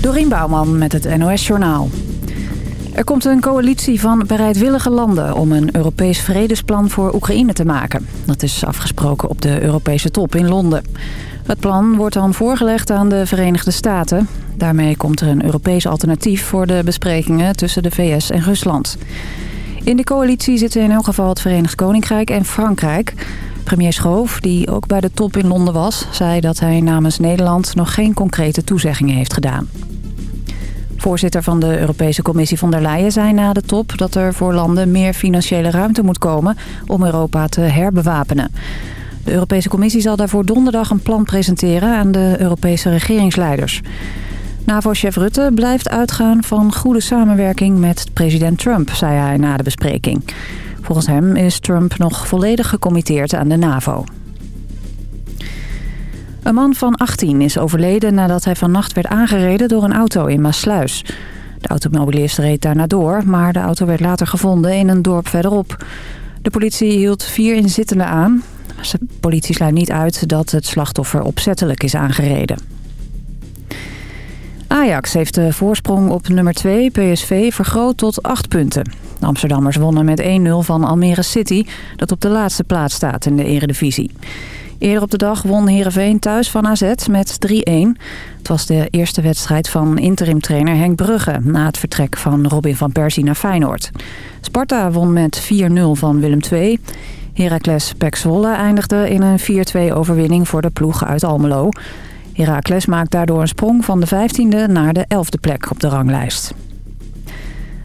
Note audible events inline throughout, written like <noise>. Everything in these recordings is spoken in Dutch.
Dorien Bouwman met het NOS Journaal. Er komt een coalitie van bereidwillige landen om een Europees vredesplan voor Oekraïne te maken. Dat is afgesproken op de Europese top in Londen. Het plan wordt dan voorgelegd aan de Verenigde Staten. Daarmee komt er een Europees alternatief voor de besprekingen tussen de VS en Rusland. In de coalitie zitten in elk geval het Verenigd Koninkrijk en Frankrijk. Premier Schoof, die ook bij de top in Londen was... zei dat hij namens Nederland nog geen concrete toezeggingen heeft gedaan. Voorzitter van de Europese Commissie von der Leyen zei na de top... dat er voor landen meer financiële ruimte moet komen om Europa te herbewapenen. De Europese Commissie zal daarvoor donderdag een plan presenteren aan de Europese regeringsleiders. NAVO-chef Rutte blijft uitgaan van goede samenwerking met president Trump, zei hij na de bespreking. Volgens hem is Trump nog volledig gecommitteerd aan de NAVO. Een man van 18 is overleden nadat hij vannacht werd aangereden door een auto in Maasluis. De automobilist reed daarna door, maar de auto werd later gevonden in een dorp verderop. De politie hield vier inzittenden aan. De politie sluit niet uit dat het slachtoffer opzettelijk is aangereden. Ajax heeft de voorsprong op nummer 2 PSV vergroot tot 8 punten. De Amsterdammers wonnen met 1-0 van Almere City... dat op de laatste plaats staat in de eredivisie. Eerder op de dag won Heerenveen thuis van AZ met 3-1. Het was de eerste wedstrijd van interimtrainer Henk Brugge... na het vertrek van Robin van Persie naar Feyenoord. Sparta won met 4-0 van Willem II... Heracles Pek eindigde in een 4-2 overwinning voor de ploeg uit Almelo. Heracles maakt daardoor een sprong van de 15e naar de 11e plek op de ranglijst.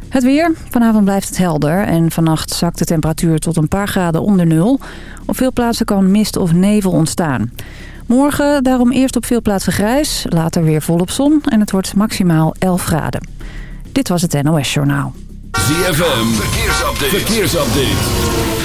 Het weer. Vanavond blijft het helder en vannacht zakt de temperatuur tot een paar graden onder nul. Op veel plaatsen kan mist of nevel ontstaan. Morgen daarom eerst op veel plaatsen grijs, later weer volop zon en het wordt maximaal 11 graden. Dit was het NOS Journaal. ZFM, verkeersupdate. verkeersupdate.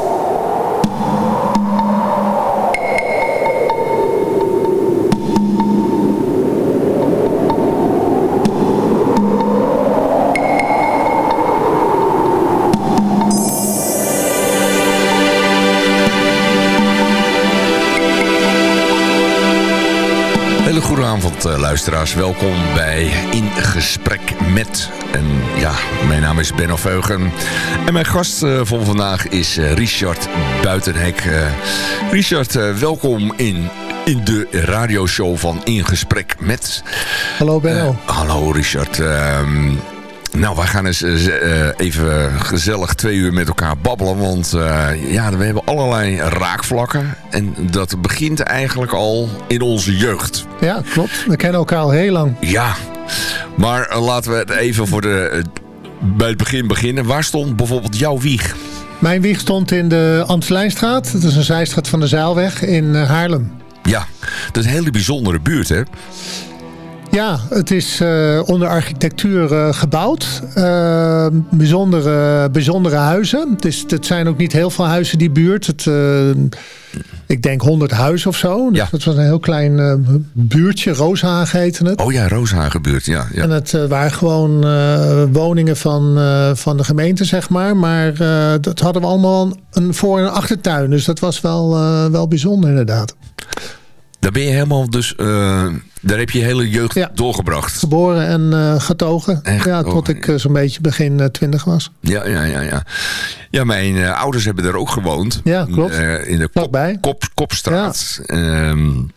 Goedenavond uh, luisteraars, welkom bij In Gesprek Met. En ja, mijn naam is Benno Veugen. En mijn gast uh, van vandaag is uh, Richard Buitenhek. Richard, welkom in in de radioshow van In Gesprek Met. Hallo Benno. hallo Richard. Ehm, nou, wij gaan eens uh, even gezellig twee uur met elkaar babbelen. Want uh, ja, we hebben allerlei raakvlakken. En dat begint eigenlijk al in onze jeugd. Ja, klopt. We kennen elkaar al heel lang. Ja, maar laten we het even voor de, bij het begin beginnen. Waar stond bijvoorbeeld jouw wieg? Mijn wieg stond in de Amstelijnstraat. Dat is een zijstraat van de Zaalweg in Haarlem. Ja, dat is een hele bijzondere buurt, hè? Ja, het is uh, onder architectuur uh, gebouwd. Uh, bijzondere, bijzondere huizen. Dus het zijn ook niet heel veel huizen die buurt. Het, ik denk 100 huizen of zo. Dus ja. dat was een heel klein buurtje. Rooshagen heette het. Oh ja, Rooshagenbuurt. Ja, ja. En het waren gewoon woningen van, van de gemeente, zeg maar. Maar dat hadden we allemaal een voor- en achtertuin. Dus dat was wel, wel bijzonder inderdaad. Daar ben je helemaal dus... Daar heb je je hele jeugd ja. doorgebracht. Geboren en uh, getogen. En ja, tot ik uh, zo'n beetje begin twintig was. Ja, ja, ja. Ja, ja mijn ouders hebben daar ook gewoond. Ja, klopt. in de kop, kop, Kopstraat. Ja. Um,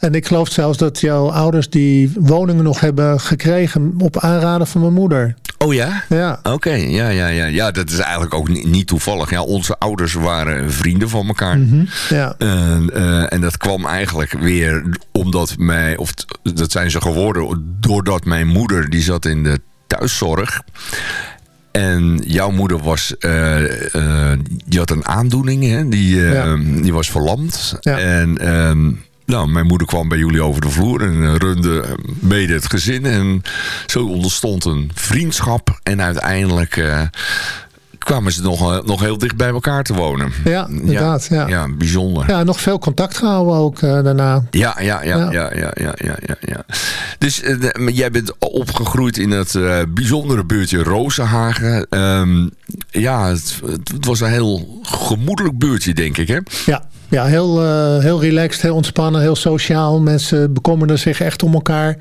en ik geloof zelfs dat jouw ouders die woningen nog hebben gekregen op aanraden van mijn moeder. Oh ja? Ja. Oké, ja, ja, ja. Ja, dat is eigenlijk ook niet, toevallig. Ja, onze ouders waren vrienden van elkaar. Mm -hmm. ja. En, uh, en dat kwam eigenlijk weer omdat mij, of dat zijn ze geworden, doordat mijn moeder, die zat in de thuiszorg. En jouw moeder was, uh, die had een aandoening, hè? Die, ja. die was verlamd. Ja. En nou, mijn moeder kwam bij jullie over de vloer en runde mede het gezin. En zo ontstond een vriendschap. En uiteindelijk kwamen ze nog, nog heel dicht bij elkaar te wonen. Ja, inderdaad. Ja, ja. bijzonder. Ja, nog veel contact gehouden ook daarna. Ja, ja, ja, ja, ja, ja, ja, ja. ja. Dus jij bent opgegroeid in het bijzondere buurtje Rozenhagen. Ehm, ja, het, het, was een heel gemoedelijk buurtje, denk ik, hè? Ja, ja heel, heel relaxed, heel ontspannen, heel sociaal. Mensen bekommerden zich echt om elkaar.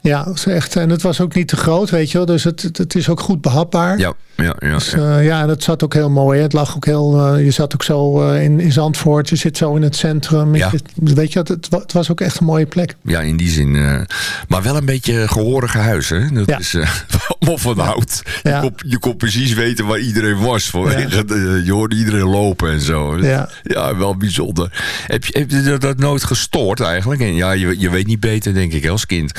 Ja, echt, en het was ook niet te groot, weet je wel. Dus het, het is ook goed behapbaar. Ja, ja, ja. Dus, uh, ja, dat zat ook heel mooi. Hè. Het lag ook heel, uh, je zat ook zo uh, in, in Zandvoort. Je zit zo in het centrum. Ja. Je, weet je, het, het was ook echt een mooie plek. Ja, in die zin. maar wel een beetje gehorige huis, hè? Dat ja. is <laughs> allemaal van hout. Je, Ja. kon, je kon precies weten waar iedereen was. De- je hoorde iedereen lopen en zo. Ja. ja wel bijzonder. Heb je, heb je dat- dat nooit gestoord eigenlijk? En ja, je, je weet niet beter, denk ik, als kind.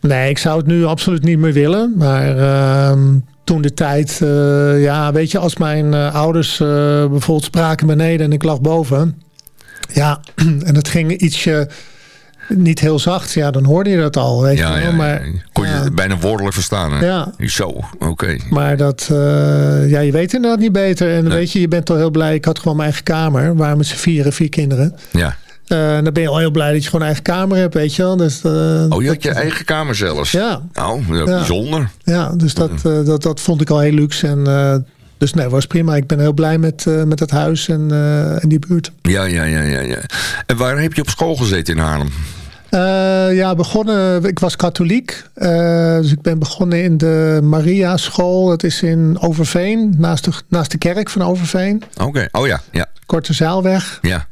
Nee, ik zou het nu absoluut niet meer willen. Maar ehm, toen de tijd, eh, ja, weet je, als mijn eh, ouders eh, bijvoorbeeld spraken beneden en ik lag boven. Ja, <clears throat> en het ging ietsje niet heel zacht, ja, dan hoorde je dat al. Weet Ja, je wel. ja. Maar, Kon je ja. bijna woordelijk verstaan, hè? Ja. Zo, oké. maar dat, ja, je weet inderdaad niet beter. En Nee. weet je, je bent al heel blij. Ik had gewoon mijn eigen kamer. Waren met z'n vieren, vier kinderen. Ja. En dan ben je al heel blij dat je gewoon een eigen kamer hebt, weet je wel. Dus, eh, Oh, je had je eigen kamer zelfs? Ja, Nou, ja, bijzonder. ja dus dat, eh, dat, dat vond ik al heel luxe. En, dus nee, was prima. Ik ben heel blij met, met het huis en, en die buurt. Ja, ja, ja, ja, ja. En waar heb je op school gezeten in Haarlem? Ja, begonnen. Ik was katholiek. dus ik ben begonnen in de Maria School. Dat is in Overveen, naast de, naast de kerk van Overveen. Oké, oh ja, ja, Korte Zaalweg. ja.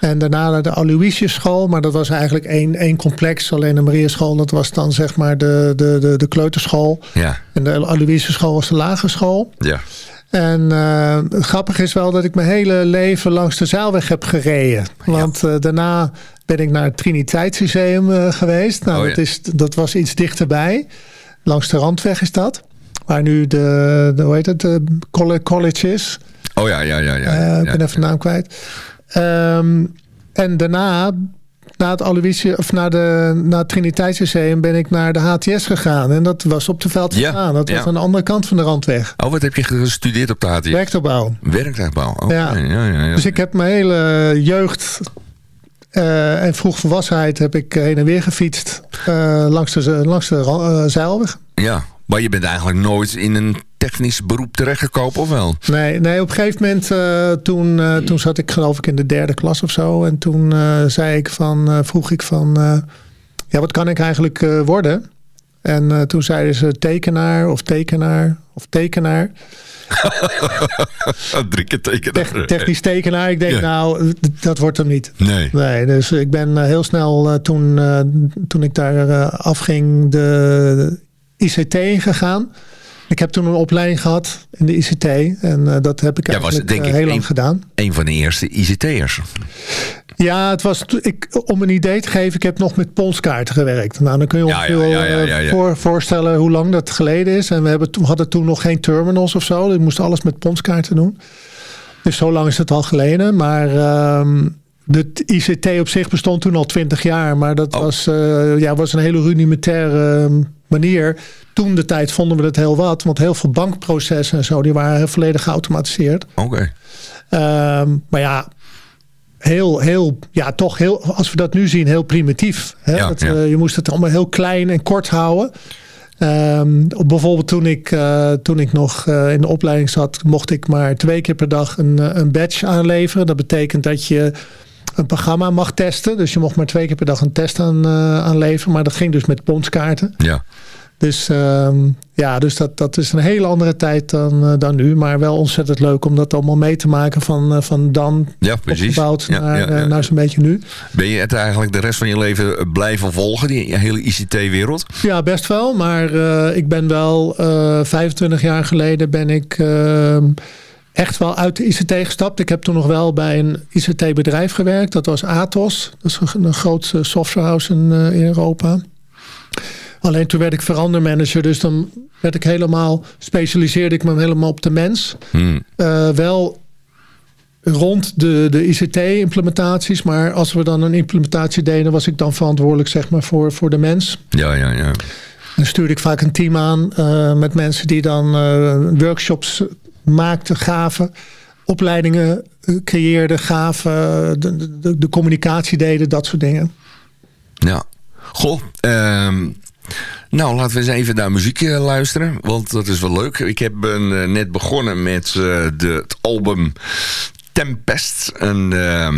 En daarna naar de Aloysius School. Maar dat was eigenlijk één, één complex. Alleen de Maria School, dat was dan zeg maar de, de, de, de kleuterschool. Ja, En de Aloysius School was de lagere school. ja. En eh, het grappige is wel dat ik mijn hele leven langs de Zaalweg heb gereden. Want eh, daarna ben ik naar het Triniteitsmuseum eh, geweest. Nou, Oh, dat, ja. is, dat was iets dichterbij. Langs de Randweg is dat. Waar nu de, de hoe heet het, de colle- college is. Oh ja, ja, ja. ja, ja, ik ben even de naam kwijt. Ehm, en daarna, na het Aloysius, of na, de, na het Triniteitsmuseum, ben ik naar de HTS gegaan. En dat was op de veld Ja, gegaan. Dat was aan de andere kant van de Randweg. Oh, wat heb je gestudeerd op de HTS? Werktuigbouw. Werktuigbouw. Ja. ja. Ja, ja, Dus ik heb mijn hele jeugd eh, en vroegvolwassenheid heb ik heen en weer gefietst eh, langs de, langs de eh, Zeilweg. ja, maar je bent eigenlijk nooit in een technisch beroep terechtgekomen, of wel? Nee, nee, op een gegeven moment eh, toen, eh, toen zat ik geloof ik in de derde klas of zo. En toen eh, zei ik van, vroeg ik van, ja wat kan ik eigenlijk worden? En toen zeiden ze tekenaar of tekenaar of tekenaar. <laughs> Drie keer. Tech- technisch tekenaar. Ik denk Ja. nou, dat wordt hem niet. Nee. Nee, dus ik ben heel snel toen, toen ik daar afging de ICT ingegaan. Ik heb toen een opleiding gehad in de ICT. En eh, dat heb ik was, eigenlijk eh, ik, heel lang een- gedaan. Een van de eerste ICT'ers. Ja, het was, ik, om een idee te geven, ik heb nog met ponskaarten gewerkt. Nou, dan kun je ja, ja, ja. Voor, voorstellen hoe lang dat geleden is. En we hebben, toen- hadden toen nog geen terminals of zo. Dus we moesten alles met ponskaarten doen. Dus zo lang is het al geleden. Maar ehm, de ICT op zich bestond toen al twintig jaar. Maar dat Oh. was, eh, ja, was een hele rudimentaire ehm, manier. Toen de tijd vonden we het heel wat. Want heel veel bankprocessen en zo, die waren volledig geautomatiseerd. Oké. Ehm, maar ja, heel, heel, ja, toch heel, als we dat nu zien, heel primitief. Hè? Ja, Dat, ja. eh, je moest het allemaal heel klein en kort houden. Ehm, bijvoorbeeld toen ik, eh, toen ik nog eh, in de opleiding zat, mocht ik maar twee keer per dag een, een badge aanleveren. Dat betekent dat je een programma mag testen. Dus je mocht maar twee keer per dag een test aan, eh, aanleveren. Maar dat ging dus met ponskaarten. Ja. Dus ehm, ja, dus dat, dat is een hele andere tijd dan, eh, dan nu. Maar wel ontzettend leuk om dat allemaal mee te maken van, eh, van dan Ja, precies. opgebouwd Ja, naar, ja, ja. naar zo'n beetje nu. Ben je het eigenlijk de rest van je leven blijven volgen, die hele ICT-wereld? Ja, best wel. Maar ik ben wel eh 25 jaar geleden ben ik ehm, echt wel uit de ICT gestapt. Ik heb toen nog wel bij een ICT-bedrijf gewerkt. Dat was Atos. Dat is een, groot eh, softwarehouse in, eh, in Europa. Alleen toen werd ik verandermanager. Dus dan werd ik helemaal, specialiseerde ik me helemaal op de mens. Hmm. Eh, wel rond de, de ICT-implementaties. Maar als we dan een implementatie deden, was ik dan verantwoordelijk zeg maar, voor, voor de mens. Ja, ja, ja. Dan stuurde ik vaak een team aan met mensen die dan workshops maakten, gaven opleidingen creëerden, gaven, de, de, de, communicatie deden, dat soort dingen. Ja, goh. Ehm, nou, laten we eens even naar muziek luisteren, want dat is wel leuk. Ik heb een, net begonnen met de, het album Tempest. En uh,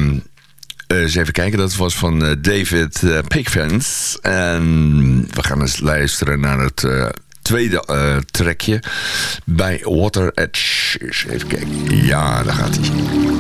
eens even kijken, dat was van David Pickfans. En we gaan eens luisteren naar het uh, tweede trekje bij Water Edge. Even kijken. Ja, daar gaat hij.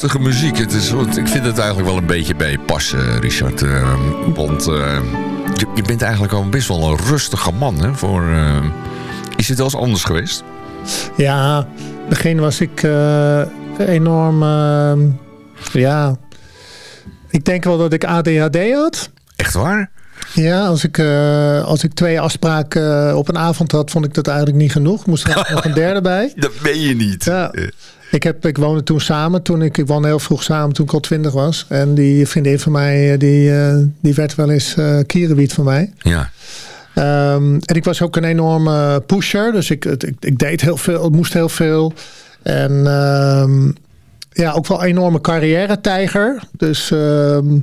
Rustige muziek. Het is, ik vind het eigenlijk wel een beetje bij passen, Richard. Uh, want uh, je, je, bent eigenlijk al best wel een rustige man. Hè, voor, uh, is het wel eens anders geweest? Ja, begin was ik enorm... ja, ik denk wel dat ik ADHD had. Echt waar? Ja, als ik, uh, als ik twee afspraken uh, op een avond had, vond ik dat eigenlijk niet genoeg. Moest er <laughs> nog een derde bij. Dat ben je niet. Ja. Ik, heb, ik woonde toen samen. Toen ik, ik woonde heel vroeg samen toen ik al twintig was. En die vriendin van mij, die, uh, die werd wel eens uh, kierenwiet van mij. Ja. Um, en ik was ook een enorme pusher. Dus ik, ik, ik deed heel veel, moest heel veel. En um, ja, ook wel een enorme carrière-tijger. Dus... Um,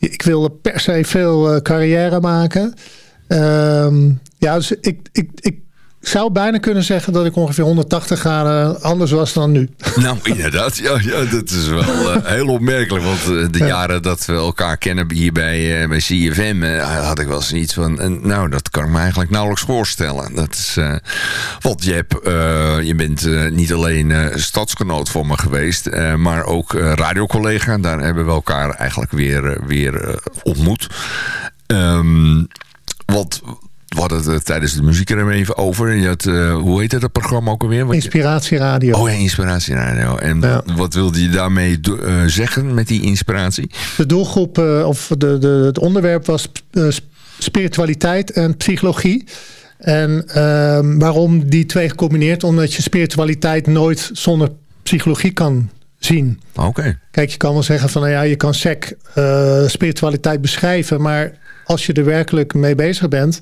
ik wilde per se veel uh, carrière maken. Ja, dus ik, ik, ik zou bijna kunnen zeggen dat ik ongeveer 180 graden anders was dan nu. <laughs> Nou, inderdaad. Ja, ja dat is wel uh, heel opmerkelijk. Want uh, de ja. jaren dat we elkaar kennen hier bij, uh, bij CFM... had ik wel zoiets van... nou, dat kan ik me eigenlijk nauwelijks voorstellen. Dat is, want je, hebt, je bent niet alleen stadsgenoot voor me geweest... maar ook radiocollega. Daar hebben we elkaar eigenlijk weer, weer ontmoet. Um, wat we hadden het tijdens de muziek er even over. Je had, uh, hoe heet het programma ook alweer? Inspiratieradio. Oh ja, Inspiratieradio. En ja. wat wilde je daarmee uh, zeggen met die inspiratie? De doelgroep, of de, de, het onderwerp was spiritualiteit en psychologie. En ehm, waarom die twee gecombineerd? Omdat je spiritualiteit nooit zonder psychologie kan zien. Oké. Okay. Kijk, je kan wel zeggen van, nou ja, je kan sec spiritualiteit beschrijven, maar als je er werkelijk mee bezig bent,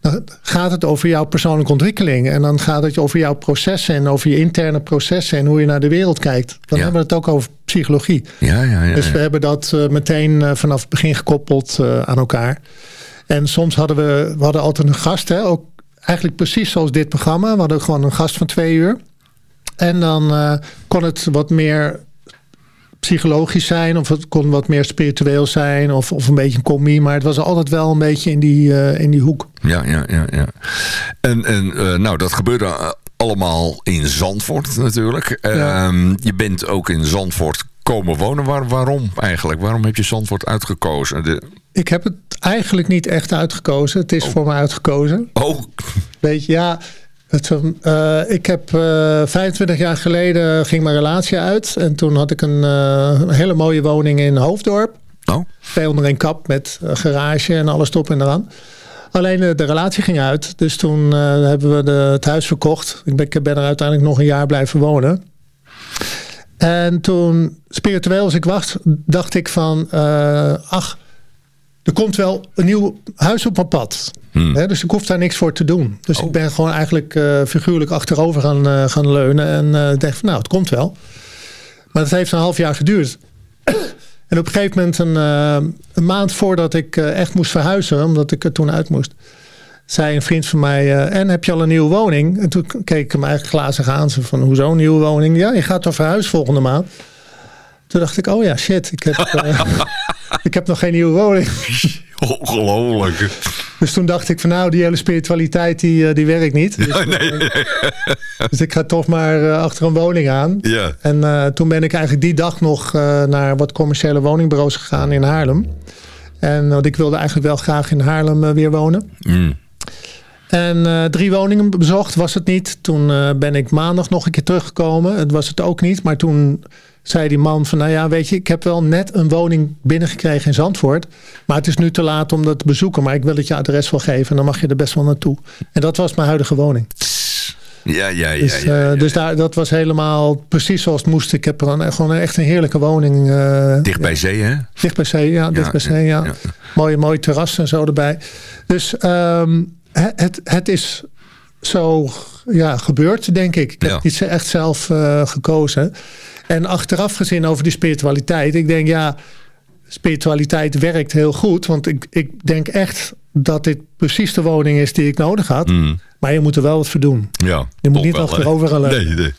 dan gaat het over jouw persoonlijke ontwikkeling. En dan gaat het over jouw processen en over je interne processen en hoe je naar de wereld kijkt. Dan ja. hebben we het ook over psychologie. Ja, ja, ja, dus we hebben dat uh, meteen uh, vanaf het begin gekoppeld uh, aan elkaar. En soms hadden we, we hadden altijd een gast, hè, ook eigenlijk precies zoals dit programma. We hadden gewoon een gast van twee uur. En dan kon het wat meer psychologisch zijn. Of het kon wat meer spiritueel zijn. Of, of een beetje een commie. Maar het was altijd wel een beetje in die, uh, in die hoek. Ja, ja, ja. ja. En, en uh, nou, dat gebeurde allemaal in Zandvoort natuurlijk. Ja. Uh, je bent ook in Zandvoort komen wonen. Waar, waarom eigenlijk? Waarom heb je Zandvoort uitgekozen? De... Ik heb het eigenlijk niet echt uitgekozen. Het is oh. voor me uitgekozen. Oh. Weet je, ja... Het, uh, ik heb uh, 25 jaar geleden ging mijn relatie uit. En toen had ik een uh, hele mooie woning in Hoofddorp. Oh. Twee onder een kap met garage en alles top en eraan. Alleen de relatie ging uit. Dus toen hebben we de, het huis verkocht. Ik ben, ik ben er uiteindelijk nog een jaar blijven wonen. En toen, spiritueel als ik wacht, dacht ik van... ach, er komt wel een nieuw huis op mijn pad. Hmm. He, dus ik hoef daar niks voor te doen. Dus oh. ik ben gewoon eigenlijk uh, figuurlijk achterover gaan, uh, gaan leunen. En uh, dacht van nou, het komt wel. Maar het heeft een half jaar geduurd. <coughs> en op een gegeven moment, een, een maand voordat ik echt moest verhuizen... omdat ik er toen uit moest... zei een vriend van mij... en heb je al een nieuwe woning? En toen keek ik hem eigenlijk glazig aan. Van, hoezo een nieuwe woning? Ja, je gaat toch verhuizen volgende maand? Toen dacht ik, oh ja, shit. Ik heb, <laughs> ik heb nog geen nieuwe woning. <laughs> Ongelooflijk. Dus toen dacht ik van nou, die hele spiritualiteit die, die werkt niet. Dus, <laughs> ja, nee, nee. <laughs> dus ik ga toch maar uh, achter een woning aan. Ja. En uh, toen ben ik eigenlijk die dag nog uh, naar wat commerciële woningbureaus gegaan in Haarlem. En want ik wilde eigenlijk wel graag in Haarlem weer wonen. Mm. En drie woningen bezocht was het niet. Toen ben ik maandag nog een keer teruggekomen. Het was het ook niet. Maar toen zei die man van, nou ja, weet je, ik heb wel net een woning binnengekregen in Zandvoort. Maar het is nu te laat om dat te bezoeken. Maar ik wil het je adres wel geven en dan mag je er best wel naartoe. En dat was mijn huidige woning. Ja, ja, ja. Dus, ja, ja, uh, dus daar, dat was helemaal precies zoals het moest. Ik heb een, gewoon echt een heerlijke woning. Uh, dicht bij zee, hè? Dicht bij zee, ja. Dicht bij zee, ja. Mooie, mooie terras en zo erbij. Dus um, het, het is zo ja, gebeurd, denk ik. Ik heb echt zelf uh, gekozen. En achteraf gezien over die spiritualiteit. Ik denk ja, spiritualiteit werkt heel goed. Want ik, ik denk echt dat dit precies de woning is die ik nodig had. Mm. Maar je moet er wel wat voor doen. Ja, je moet niet achterover gaan nee, nee,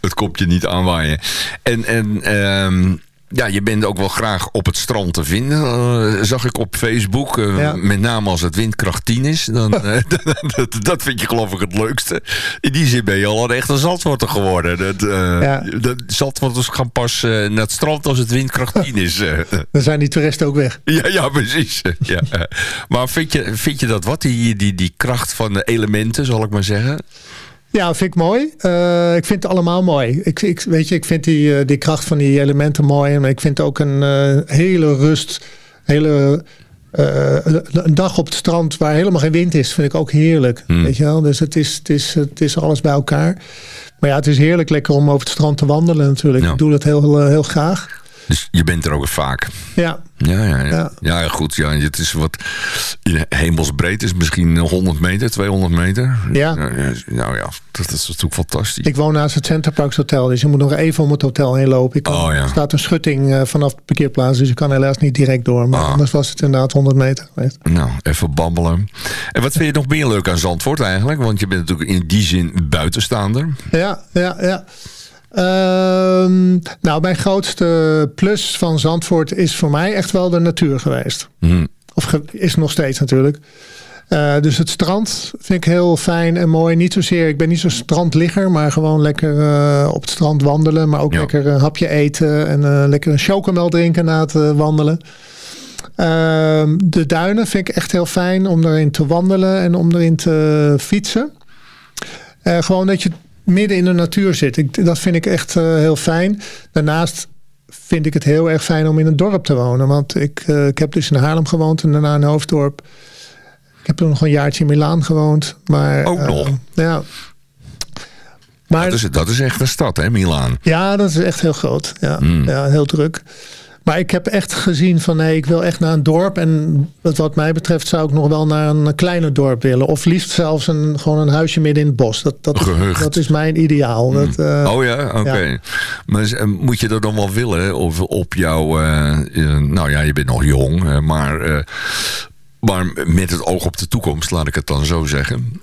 het komt je niet aanwaaien. En, en um, ja, je bent ook wel graag op het strand te vinden. Uh, zag ik op Facebook. Uh, ja. Met name als het windkracht 10 is. Dan, <laughs> <laughs> dat, dat, vind je geloof ik het leukste. In die zin ben je al een echte zandworter geworden. Dat, ja. dat zandworters gaan pas naar het strand als het windkracht 10 is. <laughs> dan zijn die toeristen ook weg. Ja, ja precies. ja. Maar vind je, vind je dat wat? Die, die, die kracht van de elementen, zal ik maar zeggen? Ja, vind ik mooi. Uh, ik vind het allemaal mooi. Ik, ik, weet je, ik vind die, uh, die kracht van die elementen mooi. En ik vind ook een uh, hele rust, hele, een dag op het strand waar helemaal geen wind is, vind ik ook heerlijk. Hmm. Weet je wel? Dus het is, het, is, het is alles bij elkaar. Maar ja, het is heerlijk lekker om over het strand te wandelen natuurlijk. Ik doe dat heel, heel graag. Dus je bent er ook vaak. Ja. Ja, ja, ja. ja. goed. Ja, het is wat hemelsbreed is misschien 100 meter, 200 meter. Ja. Nou ja, dat is natuurlijk fantastisch. Ik woon naast het Centerparks Hotel, dus je moet nog even om het hotel heen lopen. Ik oh, ja. Er staat een schutting uh, vanaf de parkeerplaats, dus je kan helaas niet direct door. Maar ah. anders was het inderdaad 100 meter geweest. Nou, even babbelen. En wat vind je nog meer leuk aan Zandvoort eigenlijk? Want je bent natuurlijk in die zin buitenstaander. Ja, ja, ja. Ehm, nou, mijn grootste plus van Zandvoort is voor mij echt wel de natuur geweest. Mhm. Of is nog steeds natuurlijk. Uh, dus het strand vind ik heel fijn en mooi. Niet zozeer, ik ben niet zo'n strandligger, maar gewoon lekker uh, op het strand wandelen. Maar ook lekker een hapje eten en uh, lekker een chocomel drinken na het wandelen. Ehm, de duinen vind ik echt heel fijn om erin te wandelen en om erin te fietsen. gewoon dat je midden in de natuur zit. Ik, dat vind ik echt uh, heel fijn. Daarnaast vind ik het heel erg fijn om in een dorp te wonen. Want ik, uh, ik heb dus in Haarlem gewoond en daarna in Hoofddorp. Ik heb nog een jaartje in Milaan gewoond. Maar, Ook uh, nog? Ja. Maar, dat, is, dat is echt een stad, hè, Milaan? Ja, dat is echt heel groot. Ja, mm. ja heel druk. Maar ik heb echt gezien van nee, ik wil echt naar een dorp. En wat mij betreft zou ik nog wel naar een kleiner dorp willen. Of liefst zelfs een, gewoon een huisje midden in het bos. Dat, dat, dat is mijn ideaal. Hmm. Dat, uh, oh ja, oké. Maar eh, moet je dat dan wel willen? Of op jouw, uh, nou ja, je bent nog jong. maar, maar met het oog op de toekomst, laat ik het dan zo zeggen.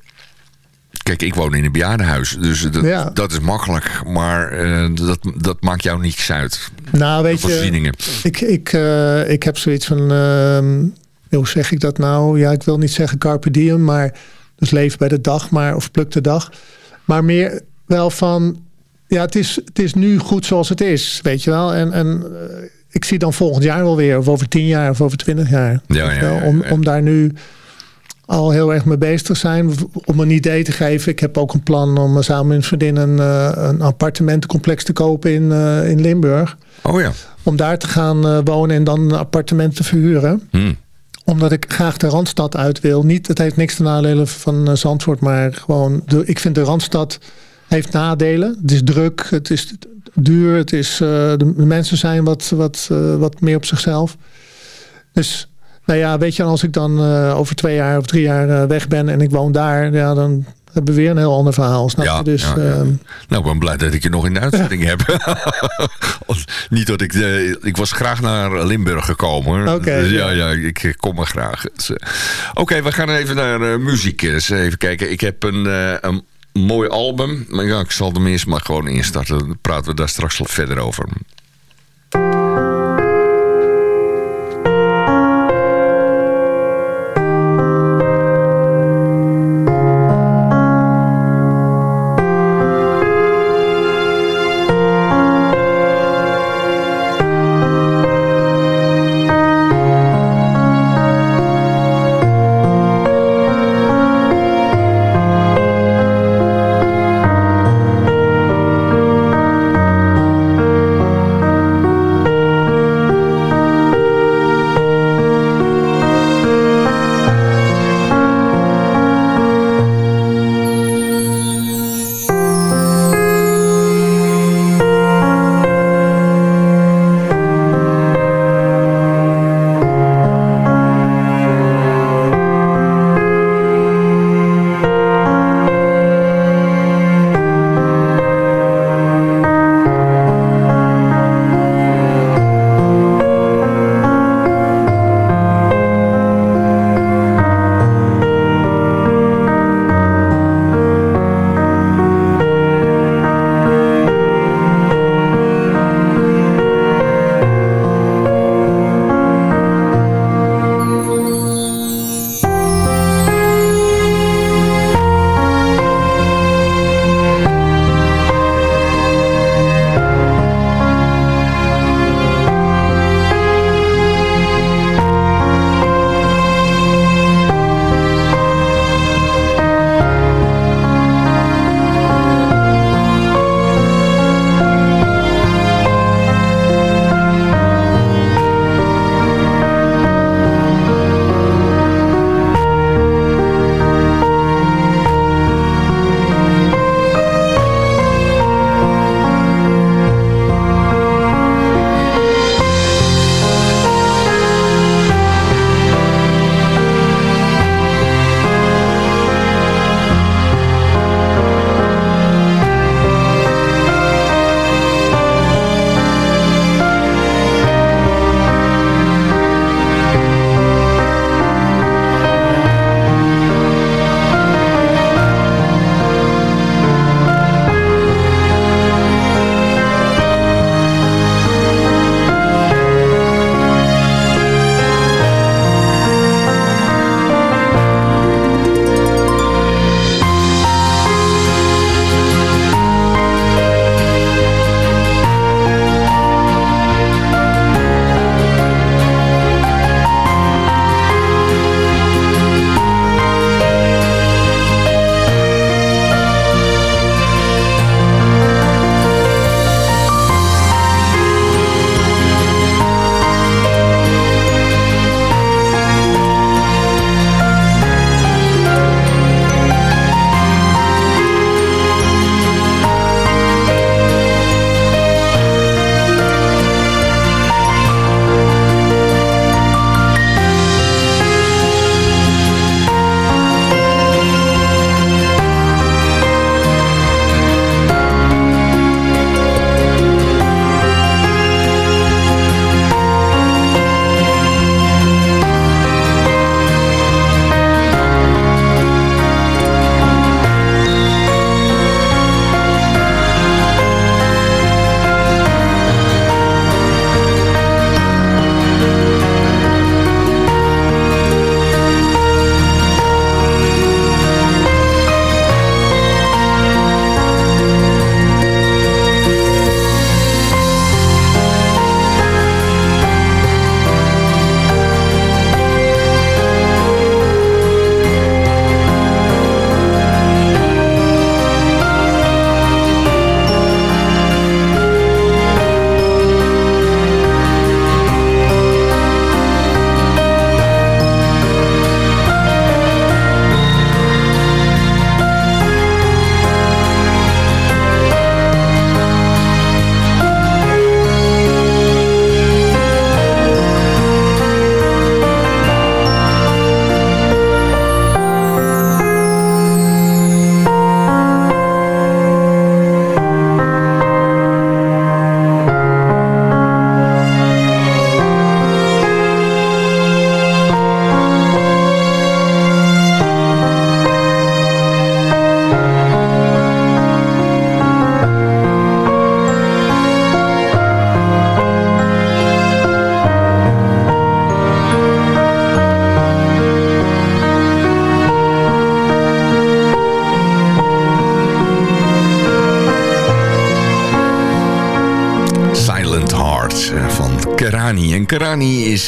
Kijk, ik woon in een bejaardenhuis, dus dat, dat is makkelijk. Maar uh, dat, dat maakt jou niets uit. Nou, weet je, ik, ik, uh, ik heb zoiets van, uh, hoe zeg ik dat nou? Ja, ik wil niet zeggen carpe diem, maar dus leef bij de dag, maar, of pluk de dag. Maar meer wel van, ja, het is, het is nu goed zoals het is, weet je wel. En, en uh, ik zie dan volgend jaar wel weer, of over tien jaar, of over twintig jaar. Ja, ja, ja, om, om daar nu al heel erg mee bezig zijn. Om een idee te geven. Ik heb ook een plan om samen met een vriendin een, uh, een appartementencomplex te kopen in, uh, in Limburg. Oh ja. Om daar te gaan wonen en dan een appartement te verhuren. Hmm. Omdat ik graag de Randstad uit wil. Niet, het heeft niks te nadelen van Zandvoort. Maar gewoon, de, ik vind de Randstad heeft nadelen. Het is druk, het is duur. Het is, de mensen zijn wat, wat, wat meer op zichzelf. Dus nou ja, weet je, als ik dan uh, over twee jaar of drie jaar uh, weg ben en ik woon daar, ja, dan hebben we weer een heel ander verhaal. Snap ja, je? Dus, ja, ja. Uh, nou, ik ben blij dat ik je nog in de uitzending <laughs> heb. <laughs> Niet dat ik... Uh, ik was graag naar Limburg gekomen. Okay, dus ja, ja, ik kom maar graag. Dus, Oké, okay, we gaan even naar muziek. Even kijken. Ik heb een, een mooi album. Maar ja, ik zal de eerst maar gewoon instarten. Dan praten we daar straks verder over.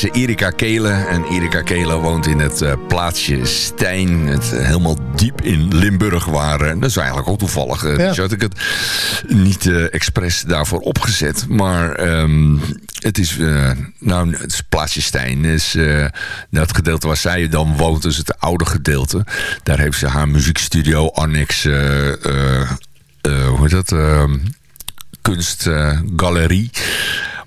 Is Erika Kelen. En Erika Kelen woont in het uh, plaatsje Stijn. Het, uh, helemaal diep in Limburg waren. Dat is eigenlijk ook toevallig. Uh, ja. had ik het niet expres daarvoor opgezet. Maar um, het is... nou, het plaatsje Stijn is dat gedeelte waar zij dan woont. Dus het oude gedeelte. Daar heeft ze haar muziekstudio annex... hoe heet dat ehm, kunstgalerie.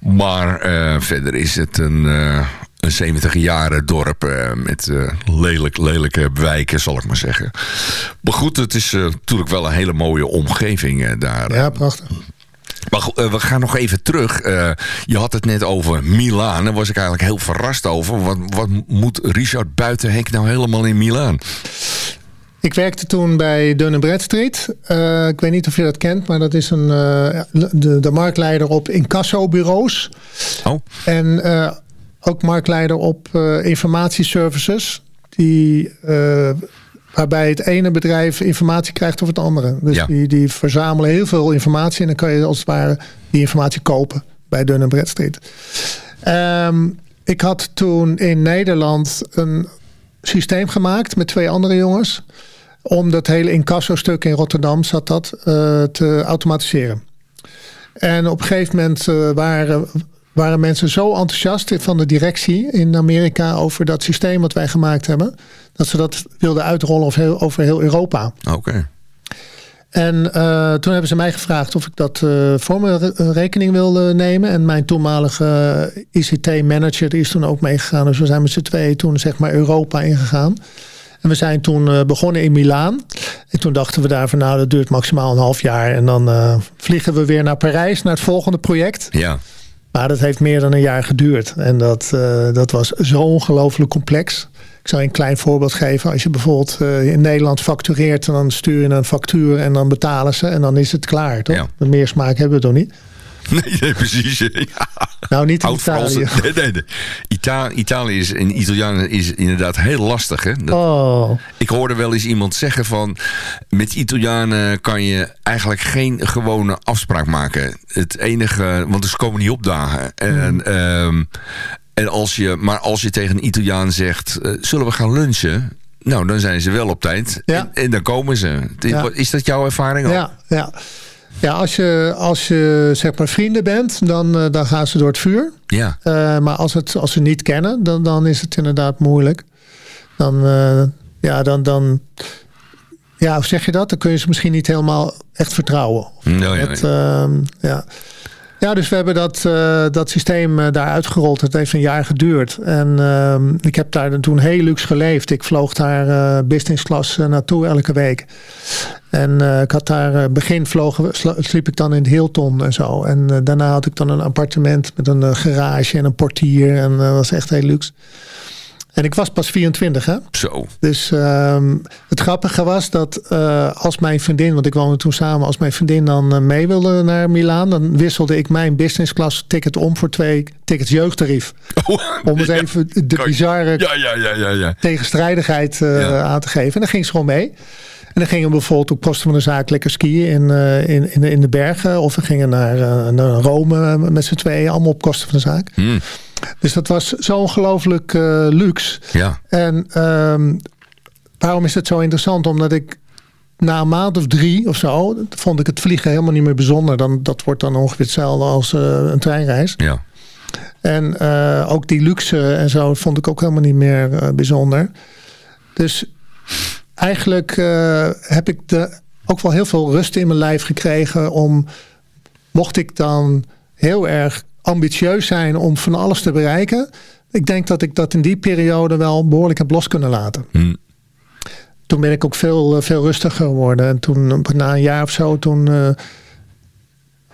Maar uh, verder is het een, uh, een 70 jaren dorp uh, met lelijk, lelijke wijken, zal ik maar zeggen. Maar goed, het is natuurlijk wel een hele mooie omgeving daar. Ja, prachtig. Maar we gaan nog even terug. je had het net over Milaan. Daar was ik eigenlijk heel verrast over. Wat, wat moet Richard Buitenhek nou helemaal in Milaan? Ik werkte toen bij Dun Bradstreet. Uh, ik weet niet of je dat kent, maar dat is een, uh, de, de marktleider op incassobureaus. Oh. En uh, ook marktleider op informatieservices. Die, waarbij het ene bedrijf informatie krijgt over het andere. Dus ja. die, die verzamelen heel veel informatie. En dan kan je als het ware die informatie kopen bij Dun Bradstreet. Um, ik had toen in Nederland een systeem gemaakt met twee andere jongens om dat hele incasso-stuk in Rotterdam zat dat, uh, te automatiseren. En op een gegeven moment uh, waren, waren mensen zo enthousiast van de directie in Amerika over dat systeem wat wij gemaakt hebben, dat ze dat wilden uitrollen over heel, over heel Europa. Oké. Okay. En uh, toen hebben ze mij gevraagd of ik dat uh, voor mijn rekening wilde nemen. En mijn toenmalige ICT-manager is toen ook meegegaan. Dus we zijn met z'n tweeën toen zeg maar Europa ingegaan. En we zijn toen uh, begonnen in Milaan. En toen dachten we daar van nou dat duurt maximaal een half jaar. En dan vliegen we weer naar Parijs, naar het volgende project. Ja. Maar dat heeft meer dan een jaar geduurd. En dat, dat was zo ongelooflijk complex. Ik zal je een klein voorbeeld geven. Als je bijvoorbeeld uh, in Nederland factureert... en dan stuur je een factuur en dan betalen ze... en dan is het klaar, toch? Ja. Meer smaak hebben we toch niet? <laughs> Nee, precies. Ja. Nou, niet in Italië. Nee, nee, nee. Ita Italië is, in Italiaan is inderdaad heel lastig. Hè? Dat, oh. Ik hoorde wel eens iemand zeggen van... met Italianen kan je eigenlijk geen gewone afspraak maken. Het enige... Want ze komen niet opdagen. En... Hmm. Um, en als je, maar als je tegen een Italiaan zegt, uh, zullen we gaan lunchen? Nou, dan zijn ze wel op tijd. Ja. En, en, dan komen ze. Ja. Is dat jouw ervaring ook? Ja, ja. Ja als, je, als je zeg maar vrienden bent, dan, uh, dan gaan ze door het vuur. Ja. Uh, maar als, het, als ze niet kennen, dan, dan is het inderdaad moeilijk. Dan, ja, dan, dan, ja, hoe zeg je dat? Dan kun je ze misschien niet helemaal echt vertrouwen. No, ja, het, ja. ja. Ja, dus we hebben dat, uh, dat systeem uh, daar uitgerold. Het heeft een jaar geduurd. En uh, ik heb daar toen heel luxe geleefd. Ik vloog daar uh, business class naartoe elke week. En ik had daar begin vlogen, sliep ik dan in het Hilton en zo. En daarna had ik dan een appartement met een garage en een portier. En dat was echt heel luxe. En ik was pas 24, hè? Zo. Dus um, het grappige was dat uh, als mijn vriendin, want ik woonde toen samen, als mijn vriendin dan uh, mee wilde naar Milaan, dan wisselde ik mijn business class ticket om voor twee tickets jeugdtarief. Oh, <laughs> om het <laughs> ja. even de bizarre ja, ja, ja, ja, ja. tegenstrijdigheid uh, Ja. aan te geven. En dan ging ze gewoon mee. En dan gingen we bijvoorbeeld op kosten van de zaak lekker skiën in, in, in, de, in de bergen. Of we gingen naar, naar Rome met z'n tweeën, allemaal op kosten van de zaak. Hmm. Dus dat was zo ongelooflijk uh, luxe. Ja. En um, waarom is het zo interessant? Omdat ik na een maand of drie of zo... vond ik het vliegen helemaal niet meer bijzonder. Dan, dat wordt dan ongeveer hetzelfde als uh, een treinreis. Ja. En uh, ook die luxe en zo vond ik ook helemaal niet meer bijzonder. Dus eigenlijk heb ik de, ook wel heel veel rust in mijn lijf gekregen... om, mocht ik dan heel erg ambitieus zijn om van alles te bereiken. Ik denk dat ik dat in die periode wel behoorlijk heb los kunnen laten. Hmm. Toen ben ik ook veel, veel rustiger geworden. En toen, na een jaar of zo, toen uh,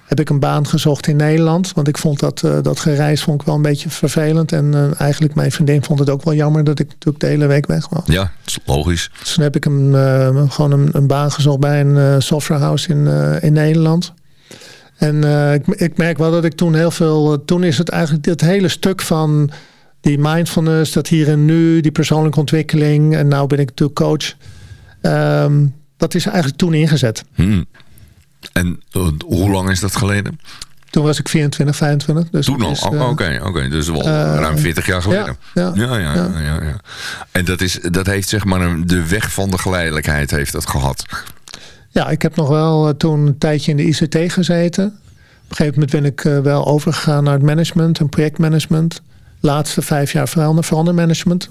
heb ik een baan gezocht in Nederland. Want ik vond dat, uh, dat gereis vond ik wel een beetje vervelend. En uh, eigenlijk mijn vriendin vond het ook wel jammer dat ik natuurlijk de hele week weg was. Ja, logisch. Dus toen heb ik een, gewoon een, een, baan gezocht bij een softwarehouse in, in Nederland. En uh, ik, ik, merk wel dat ik toen heel veel... Uh, toen is het eigenlijk dit hele stuk van die mindfulness, dat hier en nu, die persoonlijke ontwikkeling. En nou ben ik natuurlijk coach. Um, dat is eigenlijk toen ingezet. Hmm. En uh, hoe lang is dat geleden? Toen was ik 24, 25. Dus Toen al? is, Oké, eh, oké. Dus wel eh, ruim 40 jaar geleden. ja, Ja, ja, ja. ja, ja. En dat, is, dat heeft zeg maar een, de weg van de geleidelijkheid heeft dat gehad. Ja, ik heb nog wel eh, toen een tijdje in de ICT gezeten. Op een gegeven moment ben ik eh, wel overgegaan naar het management en projectmanagement. Laatste vijf jaar verander, verandermanagement.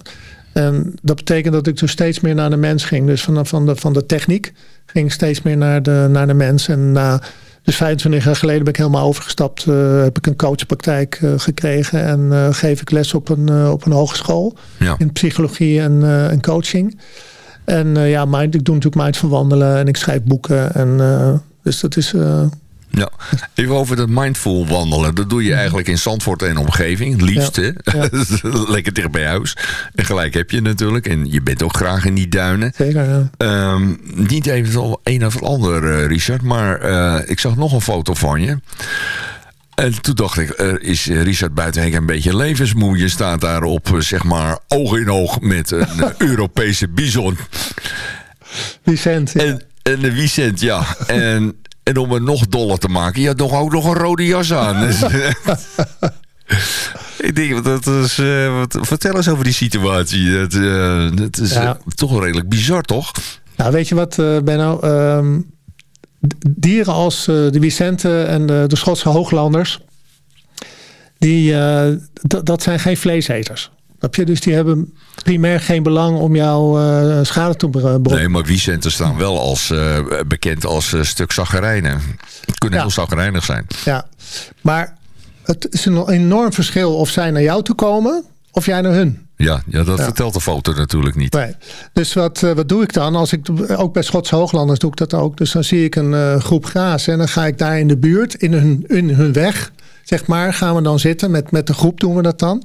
En dat betekent dat ik dus steeds meer naar de mens ging. Dus van, van, de, van de techniek ging ik steeds meer naar de, naar de mens. En na, dus 25 jaar geleden ben ik helemaal overgestapt. eh, heb ik een coachpraktijk eh, gekregen. En geef ik les op een, op een hogeschool. Ja. In psychologie en, en coaching. En eh, ja, mind, ik doe natuurlijk mind van wandelen. En ik schrijf boeken. En, eh, dus dat is... eh, Ja, even over dat mindful wandelen. Dat doe je eigenlijk in Zandvoort en omgeving. Liefst, Ja. hè? Ja. <laughs> Lekker dicht bij huis. En gelijk heb je natuurlijk. En je bent ook graag in die duinen. zeker, ja. Ehm, niet even een of het ander, Richard. Maar ik zag nog een foto van je. En toen dacht ik, eh, is Richard Buitenhek een beetje levensmoe? Je staat daar op, eh, zeg maar, oog in oog met een eh, <laughs> Europese bison. Vicent, ja. En, en de Vicent, ja. En, en om het nog doller te maken, je had nog ook nog een rode jas aan. <laughs> <laughs> Ik denk, dat is, eh, wat, vertel eens over die situatie. Dat, eh, dat is Ja. eh, toch wel redelijk bizar, toch? Nou, weet je wat, eh Benno? Ehm, dieren als eh, de Vicenten en de, de Schotse hooglanders... Die, eh, dat zijn geen vleeseters. Je? Dus die hebben primair geen belang om jou eh, schade te brengen. Nee, maar Vicenten staan wel als, bekend als een stuk zaggerijnen. Kunnen Ja. heel zaggerijnig zijn. Ja, maar het is een enorm verschil of zij naar jou toe komen... of jij naar hun. Ja, ja dat Ja. vertelt de foto natuurlijk niet. Nee. Dus wat, eh, wat doe ik dan? Als ik, ook bij Schotse Hooglanders doe ik dat ook. Dus dan zie ik een eh, groep grazen en dan ga ik daar in de buurt, in hun, in hun weg, zeg maar, gaan we dan zitten. Met, met de groep doen we dat dan.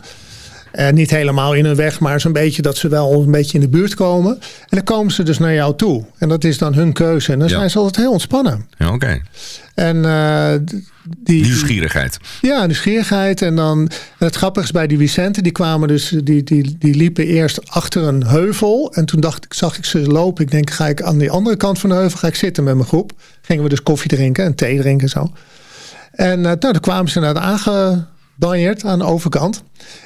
Eh, niet helemaal in hun weg, maar zo'n beetje dat ze wel een beetje in de buurt komen. En dan komen ze dus naar jou toe. En dat is dan hun keuze. En dan Ja. zijn ze altijd heel ontspannen. Ja, Oké, En die, nieuwsgierigheid. ja, nieuwsgierigheid. En, dan, het grappige is bij die Vicenten, die kwamen dus, die, die, die liepen eerst achter een heuvel. En toen dacht ik, zag ik ze lopen. Ik denk, ga ik aan die andere kant van de heuvel ga ik zitten met mijn groep. Gingen we dus koffie drinken en thee drinken en zo. En uh, nou, toen kwamen ze naar de aangebanjeerd aan de overkant.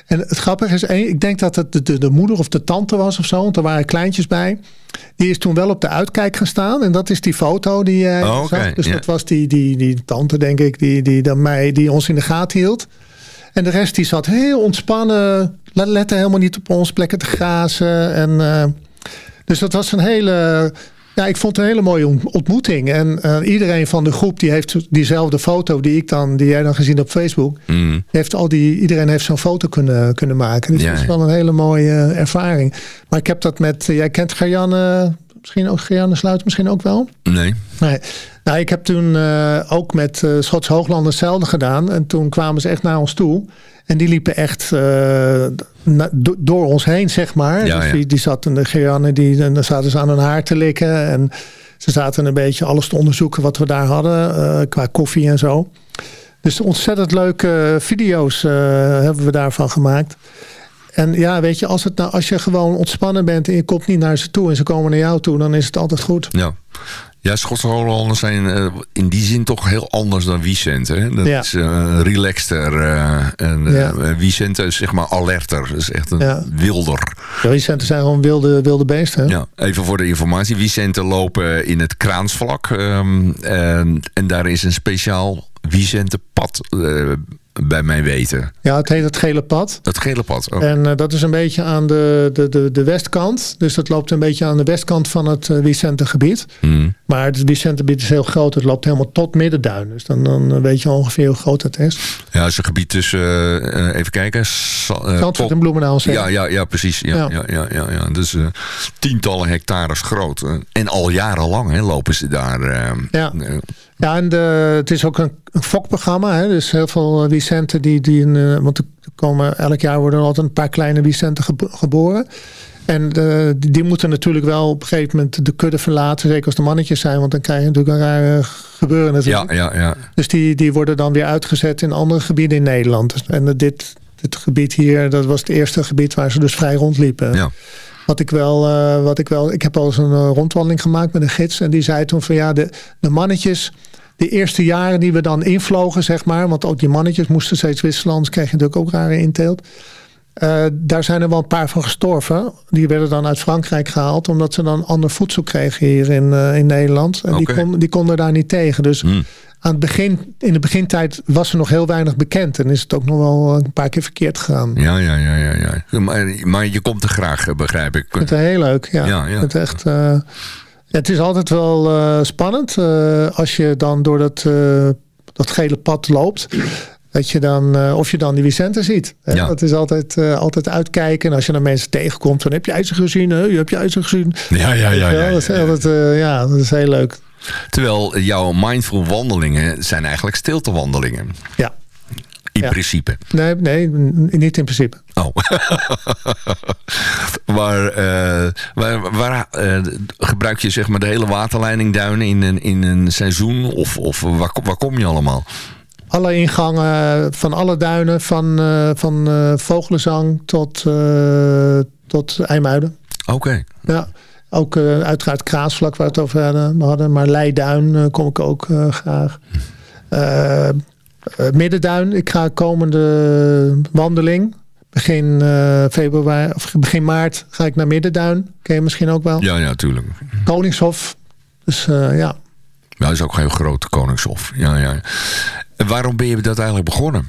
En het grappige is, ik denk dat het de, de, de, moeder of de tante was of zo. Want er waren kleintjes bij. Die is toen wel op de uitkijk gaan staan. En dat is die foto die jij oh, okay. zag. Dus dat was die, die, die tante, denk ik, die, die, die, mij, die ons in de gaten hield. En de rest die zat heel ontspannen. Lette helemaal niet op ons plekken te grazen. En, uh, dus dat was een hele... Ja, ik vond het een hele mooie ontmoeting. En uh, iedereen van de groep die heeft diezelfde foto die ik dan, die jij dan gezien op Facebook. Mm. Heeft al die, iedereen heeft zo'n foto kunnen, kunnen maken. Dus ja, dat is wel een hele mooie uh, ervaring. Maar ik heb dat met, uh, jij kent Gerjanne, misschien ook Gerjanne Sluit, misschien ook wel? Nee. Nee. Nou, ik heb toen uh, ook met uh, Schots Hooglanders hetzelfde gedaan. En toen kwamen ze echt naar ons toe. En die liepen echt uh, na, do, door ons heen, zeg maar. Ja, dus ja. die, die zat in de Geanne, die, en dan zaten ze aan hun haar te likken. En ze zaten een beetje alles te onderzoeken wat we daar hadden. Uh, qua koffie en zo. Dus ontzettend leuke video's hebben we daarvan gemaakt. En ja, weet je, als, het nou, als je gewoon ontspannen bent en je komt niet naar ze toe en ze komen naar jou toe, dan is het altijd goed. Ja. Ja, Schotse Hollanders zijn uh, in die zin toch heel anders dan. Hè? Dat ja. is uh, relaxter. Uh, en ja. Is zeg maar alerter. Dat is echt een ja. wilder. Vicente zijn gewoon wilde, wilde beesten. Ja, even voor de informatie. Vicente lopen in het Kraansvlak. Um, en, en daar is een speciaal Vicente pad bij mij weten. Ja, het heet het gele pad. Het gele pad, oh. En uh, dat is een beetje aan de, de, de, de westkant. Dus dat loopt een beetje aan de westkant van het uh, Vicente gebied. Mm. Maar het Vicente gebied is heel groot. Het loopt helemaal tot Middenduin. Dus dan, dan weet je ongeveer hoe groot het is. Ja, het is een gebied tussen, uh, even kijken. Zandvoort en Bloemendaal. Ja, ja, ja, precies. Ja, ja. Ja, ja, ja, ja. Dus tientallen hectares groot. en al jarenlang hè, lopen ze daar. ja. Ja, en de, het is ook een, een fokprogramma. Hè? Dus heel veel Vicenten die, die in, uh, want er komen elk jaar worden er altijd een paar kleine Vicenten geboren. En die, die, moeten natuurlijk wel op een gegeven moment de kudde verlaten. Zeker als de mannetjes zijn, want dan krijg je natuurlijk een rare gebeuren natuurlijk. Ja, ja, ja. Dus die, die worden dan weer uitgezet in andere gebieden in Nederland. En uh, dit, dit gebied hier, dat was het eerste gebied waar ze dus vrij rondliepen. Ja. Wat ik wel, uh, wat ik wel, ik heb al eens een rondwandeling gemaakt met een gids. En die zei toen van ja, de, de mannetjes, de eerste jaren die we dan invlogen, zeg maar. Want ook die mannetjes moesten steeds wisselen. Anders kreeg je natuurlijk ook rare inteelt. Uh, daar zijn er wel een paar van gestorven. Die werden dan uit Frankrijk gehaald. Omdat ze dan ander voedsel kregen hier in, uh, in Nederland. En okay. die, kon, die konden daar niet tegen. Dus Hmm. aan het begin, in de begintijd was er nog heel weinig bekend. En is het ook nog wel een paar keer verkeerd gegaan. Ja, ja, ja, ja. ja. Maar, maar je komt er graag, eh, begrijp ik. Het is heel leuk, ja. Ja, ja. Het, echt, uh, het is altijd wel uh, spannend. Uh, als je dan door dat, dat gele pad loopt. Dat je dan, uh, of je dan die Vicente ziet. Ja. Dat is altijd, uh, altijd uitkijken. En als je dan mensen tegenkomt, dan heb je IJzer gezien. Hè? Je hebt je IJzer gezien. Ja, ja, ja. ja, ja, dat, is altijd, uh, ja dat is heel leuk. Terwijl jouw mindful wandelingen zijn eigenlijk stiltewandelingen. Ja. In ja. principe. Nee, nee, niet in principe. Oh. <laughs> waar uh, waar, waar uh, gebruik je zeg maar de hele waterleidingduinen in een, in een seizoen? Of, of waar, waar kom je allemaal? alle ingangen van alle duinen, van, uh, van Vogelenzang tot, tot IJmuiden. Oké. Okay. Ja, ook uiteraard Kraasvlak waar we het over hadden, hadden maar Leiduin kom ik ook graag. Middenduin, ik ga komende wandeling, begin februari of begin maart ga ik naar Middenduin. Ken je misschien ook wel? Ja, ja, tuurlijk. Koningshof. Dus ja. Ja, dat is ook geen grote Koningshof. Ja, ja. En waarom ben je dat eigenlijk begonnen?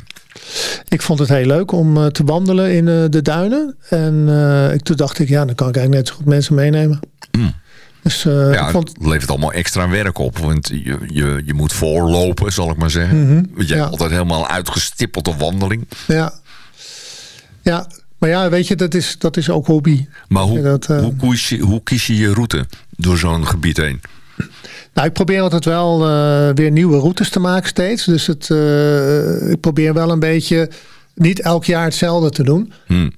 Ik vond het heel leuk om te wandelen in de duinen. En uh, ik, toen dacht ik, ja, dan kan ik eigenlijk net zo goed mensen meenemen. Mm. Dus, ja, ik vond... het levert allemaal extra werk op. Want je, je, je moet voorlopen, zal ik maar zeggen. Mm -hmm. Want je hebt ja. altijd helemaal uitgestippelde wandeling. Ja. Ja, maar ja, weet je, dat is, dat is ook hobby. Maar hoe, dat, hoe, kies je, hoe kies je je route door zo'n gebied heen? Nou, ik probeer altijd wel uh, weer nieuwe routes te maken steeds. Dus het, uh, ik probeer wel een beetje niet elk jaar hetzelfde te doen. Hmm.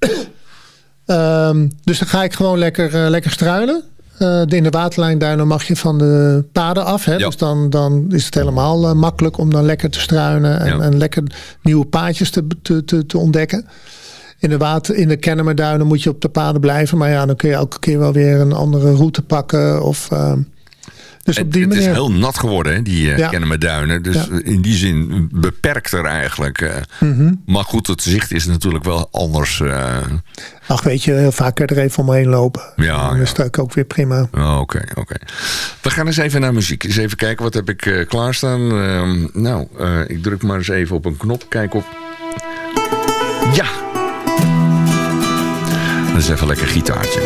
um, dus dan ga ik gewoon lekker, uh, lekker in de waterlijnduinen mag je van de paden af. Hè? Ja. Dus dan, dan is het helemaal makkelijk om dan lekker te struinen. En, Ja. en lekker nieuwe paadjes te, te, te, te ontdekken. In de, water, in de Kennemerduinen moet je op de paden blijven. Maar ja, dan kun je elke keer wel weer een andere route pakken. Of, uh, dus Het, op die het manier. is heel nat geworden, hè, die uh, Ja. Kennemerduinen. Dus Ja. in die zin beperkt er eigenlijk. uh, Mhm. Maar goed, het zicht is natuurlijk wel anders. uh, Ach, weet je, heel vaak er even omheen lopen. Ja, Dan ja. is het ook weer prima. Oh, Oké, oké. We gaan eens even naar muziek. Eens even kijken, wat heb ik eh, klaarstaan? Ehm, nou, eh, ik druk maar eens even op een knop. Kijk op... Ja! Dat is even een lekker gitaartje.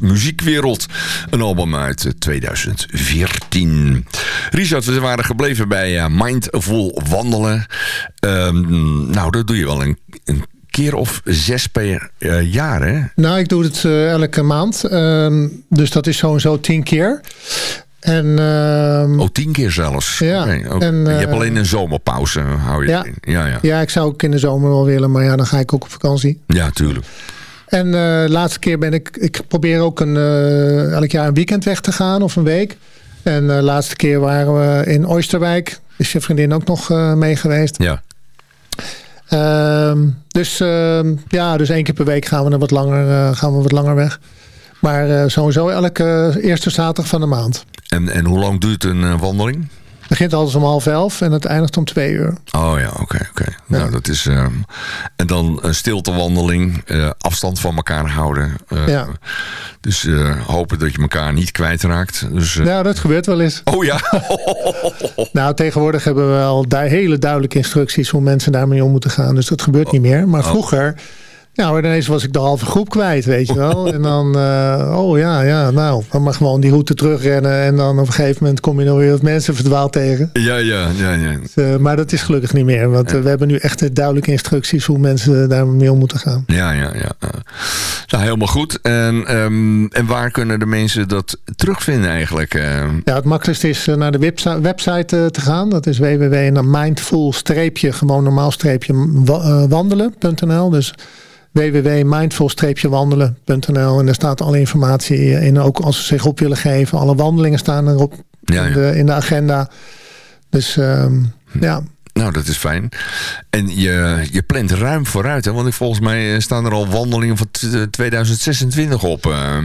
Muziekwereld. Een album uit 2014. Richard, we waren gebleven bij uh, Mindful Wandelen. Um, nou, dat doe je wel een, een keer of zes per uh, jaar, hè? Nou, ik doe het uh, elke maand. Uh, dus dat is sowieso tien keer. En, uh, oh, tien keer zelfs. Ja. Okay, okay. En, je hebt alleen een zomerpauze, hou je ja, in. Ja, ja. ja, ik zou ook in de zomer wel willen, maar ja, dan ga ik ook op vakantie. Ja, tuurlijk. En de laatste keer ben ik... Ik probeer ook een, elk jaar een weekend weg te gaan of een week. En de laatste keer waren we in Oosterwijk. Is je vriendin ook nog mee geweest? Ja. Um, dus, uh, ja, dus één keer per week gaan we, er wat, langer, gaan we wat langer weg. Maar sowieso elke eerste zaterdag van de maand. En, en hoe lang duurt een wandeling? Het begint altijd om half elf en het eindigt om twee uur. Oh ja, oké. Okay, oké. Okay. Nou, dat is... Um, en dan een stiltewandeling, uh, afstand van elkaar houden. Uh, ja. Dus uh, hopen dat je elkaar niet kwijtraakt. Dus, nou, dat gebeurt wel eens. Oh ja? <laughs> nou, tegenwoordig hebben we al du hele duidelijke instructies hoe mensen daarmee om moeten gaan. Dus dat gebeurt oh. niet meer. Maar vroeger... Oh ja, maar ineens was ik de halve groep kwijt, weet je wel. <laughs> En dan, uh, oh ja, ja, nou, dan mag gewoon die route terugrennen. En dan op een gegeven moment kom je nog weer wat mensen verdwaald tegen. Ja, ja, ja. ja. Dus, uh, maar dat is gelukkig niet meer. Want ja. uh, we hebben nu echt duidelijke instructies hoe mensen daarmee om moeten gaan. Ja, ja, ja. Nou, helemaal goed. En, um, en waar kunnen de mensen dat terugvinden eigenlijk? Ja, het makkelijkste is naar de website, website te gaan. Dat is www.mindful-gewoon normaal-wandelen.nl. Dus www.mindful-wandelen.nl en daar staat alle informatie in. Ook als ze zich op willen geven. Alle wandelingen staan erop ja, ja. In, de, in, de, agenda. Dus um, ja... Nou, dat is fijn. En je, je plant ruim vooruit, hè? Want volgens mij eh, staan er al wandelingen van 2026 op. Uh.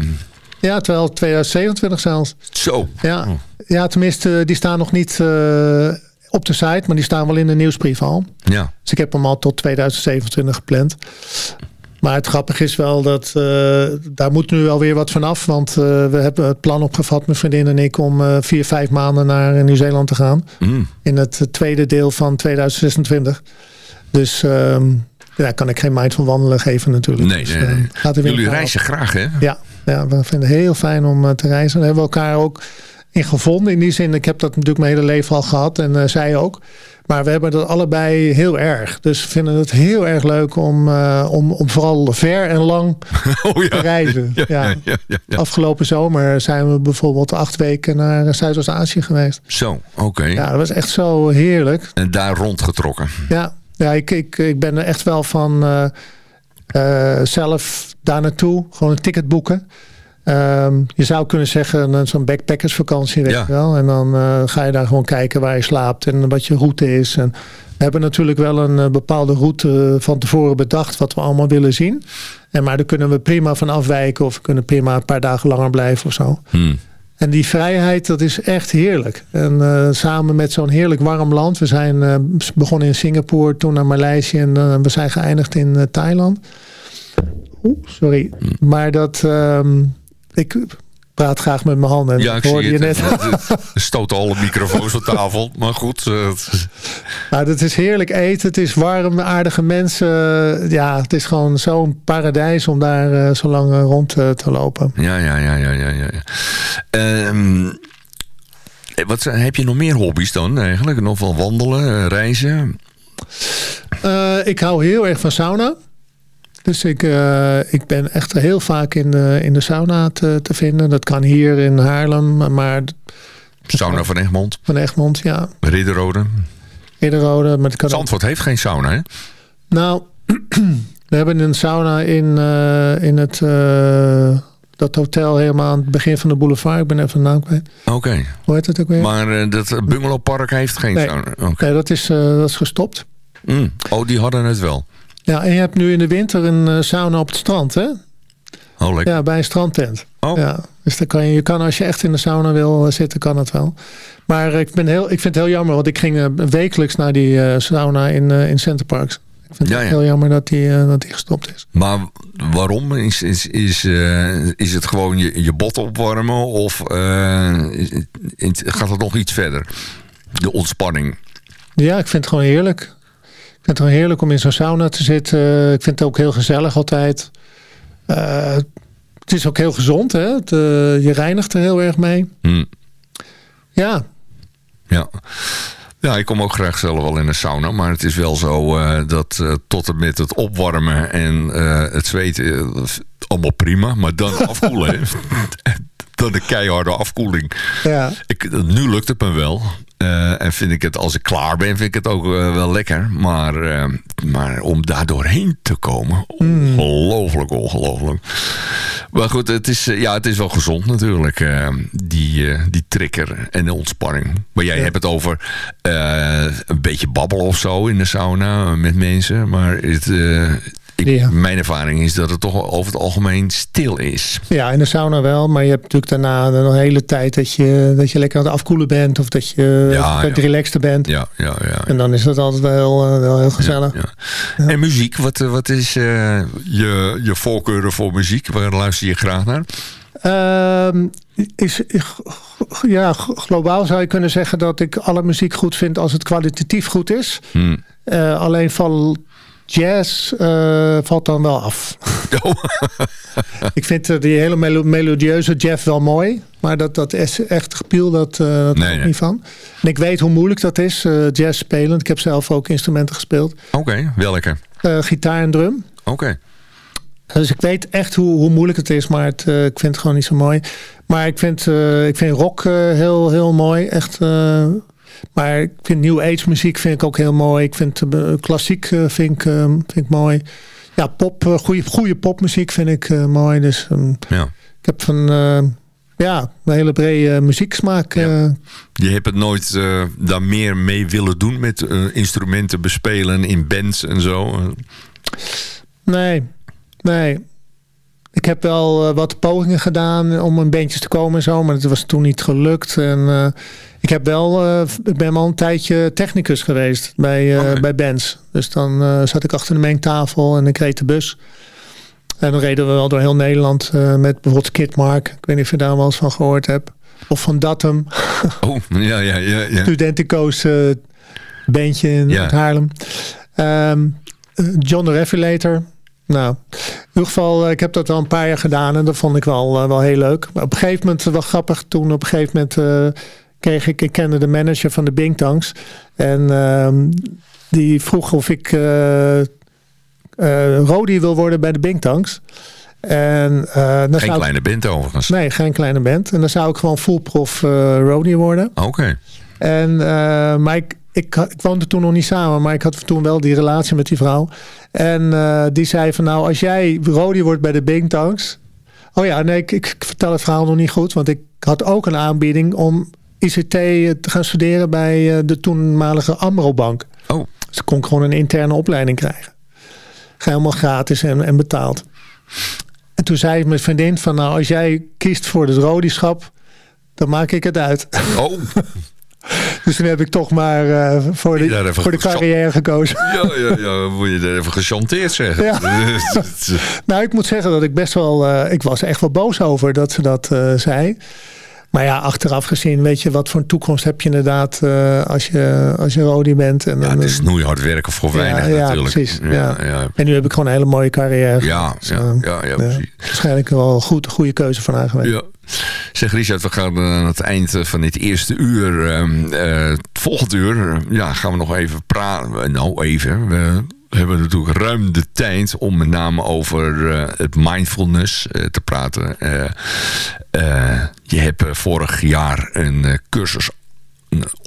Ja, terwijl 2027 zelfs. Zo. Ja, oh. ja tenminste, die staan nog niet uh, op de site, maar die staan wel in de nieuwsbrief al. Ja. Dus ik heb hem al tot 2027 gepland. Maar het grappige is wel dat uh, daar moet nu wel weer wat vanaf. Want uh, we hebben het plan opgevat, mijn vriendin en ik, om uh, vier, vijf maanden naar Nieuw-Zeeland te gaan. Mm. In het tweede deel van 2026. Dus um, ja, kan ik geen mind van wandelen geven natuurlijk. Nee, dus, nee, nee. Jullie reizen graag hè? Ja, ja, we vinden het heel fijn om te reizen. We hebben elkaar ook in gevonden. In die zin, ik heb dat natuurlijk mijn hele leven al gehad. En zij ook. Maar we hebben dat allebei heel erg. Dus we vinden het heel erg leuk om, uh, om, om vooral ver en lang <laughs> oh, ja. te reizen. <laughs> Ja, Afgelopen zomer zijn we bijvoorbeeld acht weken naar Zuidoost-Azië geweest. Zo, oké. Ja, dat was echt zo heerlijk. En daar rondgetrokken. Ja, ja ik, ik, ik ben er echt wel van uh, zelf daar naartoe. Gewoon een ticket boeken. Um, je zou kunnen zeggen zo'n backpackersvakantie, weet ja. je wel. En dan uh, ga je daar gewoon kijken waar je slaapt en wat je route is. En we hebben natuurlijk wel een uh, bepaalde route van tevoren bedacht wat we allemaal willen zien. En maar daar kunnen we prima van afwijken of we kunnen prima een paar dagen langer blijven of zo. Hmm. En die vrijheid, dat is echt heerlijk. En uh, samen met zo'n heerlijk warm land. We zijn begonnen in Singapore, toen naar Maleisië en we zijn geëindigd in Thailand. Oeh, sorry. Hmm. Maar dat... Um, ik praat graag met mijn handen. Ja, ik hoorde je het. net. stoten alle microfoons op tafel. Maar goed. Nou, het is heerlijk eten. Het is warm, aardige mensen. Ja, het is gewoon zo'n paradijs om daar uh, zo lang rond te, te lopen. Ja, ja, ja, ja, ja. ja. Um, wat heb je nog meer hobby's dan eigenlijk? Nog wel wandelen, reizen? Uh, ik hou heel erg van sauna. Dus ik, uh, ik ben echt heel vaak in de, in de sauna te, te vinden. Dat kan hier in Haarlem, maar... Sauna van Egmond? Van Egmond, ja. Ridderode? Ridderode. Maar kan Zandvoort ook... heeft geen sauna, hè? Nou, <clears throat> we hebben een sauna in, uh, in het... Uh, dat hotel helemaal aan het begin van de boulevard. Ik ben even de naam kwijt. Oké. Okay. Hoe heet het ook weer? Maar dat bungalowpark heeft geen nee. sauna? Okay. Nee, dat is, dat is gestopt. Mm. Oh, die hadden het wel. Ja, en je hebt nu in de winter een uh, sauna op het strand, hè? Oh, lekker. Ja, bij een strandtent. Oh. Ja, dus dan kan je, je kan als je echt in de sauna wil eh, zitten, kan het wel. Maar ik, ben heel, ik vind het heel jammer, want ik ging uh, wekelijks naar die sauna in, in Center Parks. Ik vind het ja, heel jammer dat die, dat die gestopt is. Maar waarom? Is, is, is, is het gewoon je, je bot opwarmen of is, gaat het nog iets verder? De ontspanning. Ja, ik vind het gewoon heerlijk. Vind het wel heerlijk om in zo'n sauna te zitten. Ik vind het ook heel gezellig altijd. Uh, het is ook heel gezond, hè? Het, uh, je reinigt er heel erg mee. Hmm. Ja. Ja. Ja, ik kom ook graag zelf wel in een sauna. Maar het is wel zo uh, dat uh, tot en met het opwarmen en uh, het zweten... allemaal prima, maar dan <laughs> afkoelen. <laughs> dan de keiharde afkoeling. Ja. Ik, nu lukt het me wel. Uh, en vind ik het, als ik klaar ben, vind ik het ook uh, wel lekker. Maar, uh, maar om daar doorheen te komen, Hmm. ongelooflijk, ongelooflijk. Maar goed, het is, ja, het is wel gezond natuurlijk, die, die trigger en de ontspanning. Maar jij Ja. hebt het over een beetje babbelen of zo in de sauna met mensen. Maar het, ik, Ja. mijn ervaring is dat het toch over het algemeen stil is. Ja, in de sauna wel. Maar je hebt natuurlijk daarna een hele tijd dat je, dat je lekker aan het afkoelen bent. Of dat je Ja, ja. relaxter bent. Ja, ja, ja. En dan is dat altijd wel heel, eh, wel heel gezellig. En muziek, wat, wat is eh, je, je voorkeuren voor muziek? Waar luister je graag naar? Ehm, is, ja, globaal zou je kunnen zeggen dat ik alle muziek goed vind als het kwalitatief goed is. Hm. Eh, alleen van jazz eh, valt dan wel af. Oh, <laughs> <laughs> ik vind eh, die hele melo- melodieuze jazz wel mooi. Maar dat, dat is echt gepiel, dat, eh dat Nee, niet van. En ik weet hoe moeilijk dat is, jazz spelen. Ik heb zelf ook instrumenten gespeeld. Oké, welke? Eh, gitaar en drum. Oké. Dus ik weet echt hoe, hoe moeilijk het is, maar het, ik vind het gewoon niet zo mooi. Maar ik vind, ik vind rock heel, heel mooi. Echt, maar ik vind New Age muziek vind ik ook heel mooi. Ik vind eh, klassiek eh, vind, ik, eh, vind ik mooi. Ja, pop, eh, goede, goede popmuziek vind ik mooi. Dus ehm, Ja. ik heb van, ja, een hele brede muzieksmaak. Ja. Je hebt het nooit daar meer mee willen doen met instrumenten bespelen in bands en zo? Nee, nee. Ik heb wel eh, wat pogingen gedaan om in bandjes te komen en zo, maar dat was toen niet gelukt. En eh, ik heb wel, eh, ik ben al een tijdje technicus geweest bij, bij bands. Dus dan zat ik achter de mengtafel en ik reed de bus. En dan reden we wel door heel Nederland met bijvoorbeeld Skid Mark. Ik weet niet of je daar wel eens van gehoord hebt. Of van Datum, <laughs> Oh, ja, ja, ja. ja. studentico's bandje in Ja. Haarlem. Ehm, eh, John the Revelator. Nou, in ieder geval, eh, ik heb dat wel een paar jaar gedaan en dat vond ik wel, eh, wel heel leuk. Maar op een gegeven moment, wel grappig, toen op een gegeven moment eh, kreeg ik, ik kende de manager van de Bing Tanks. En ehm, die vroeg of ik Rodi wil worden bij de Bing Tanks. En, dan Geen zou ik- kleine band overigens. Nee, geen kleine band. En dan zou ik gewoon full prof Rodi worden. Oké. En, maar ik, ik, ik woonde toen nog niet samen, maar ik had toen wel die relatie met die vrouw. En eh, die zei van nou, als jij Rodi wordt bij de Bing Tanks. Oh ja, nee, ik, ik vertel het verhaal nog niet goed. Want ik had ook een aanbieding om ICT te gaan studeren bij eh, de toenmalige Amro-bank. Oh, Dus ik kon gewoon een interne opleiding krijgen. Helemaal gratis en, en betaald. En toen zei mijn vriendin van nou, als jij kiest voor het Rodischap, dan maak ik het uit. oh. <laughs> Dus toen heb ik toch maar eh, voor, Ja, de, voor de carrière gekozen. Ja, ja, ja. dan Moet je er even gechanteerd zeggen. Ja. <laughs> Nou, ik moet zeggen dat ik best wel... eh, ik was er echt wel boos over dat ze dat eh, zei. Maar ja, achteraf gezien, weet je, wat voor een toekomst heb je inderdaad als, je, als je Rodi bent. En, Ja, het is snoeihard werken voor Ja, weinig ja, natuurlijk. precies, ja. ja. en nu heb ik gewoon een hele mooie carrière. Ja, Dus, ja, ja, ja, precies. Waarschijnlijk wel een goed, goede keuze van haar geweest. Ja. Zeg Richard, we gaan aan het eind eh, van dit eerste uur, ehm, eh, het volgende uur, eh, ja, gaan we nog even praten. Nou, even. We hebben natuurlijk ruim de tijd om met name over eh, het mindfulness eh, te praten. Eh, eh, je hebt eh, vorig jaar een eh, cursus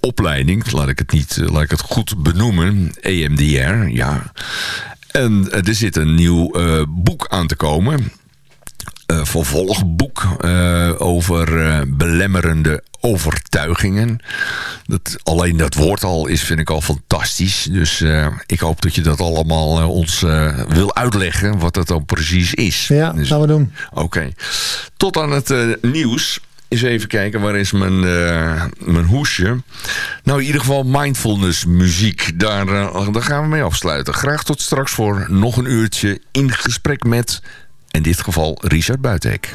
opleiding, laat ik het niet, eh, laat ik het goed benoemen, EMDR, ja. En eh, er zit een nieuw eh, boek aan te komen eh, vervolgboek eh, over eh, belemmerende overtuigingen. Dat, alleen dat woord al is, vind ik al fantastisch. Dus ik hoop dat je dat allemaal ons wil uitleggen, wat dat dan precies is. Ja, Dus- gaan we doen. Oké. Tot aan het nieuws. Eens even kijken, waar is mijn, mijn hoesje? Nou, in ieder geval mindfulness muziek. Daar, daar gaan we mee afsluiten. Graag tot straks voor nog een uurtje in gesprek met... in dit geval Richard Buitenhek.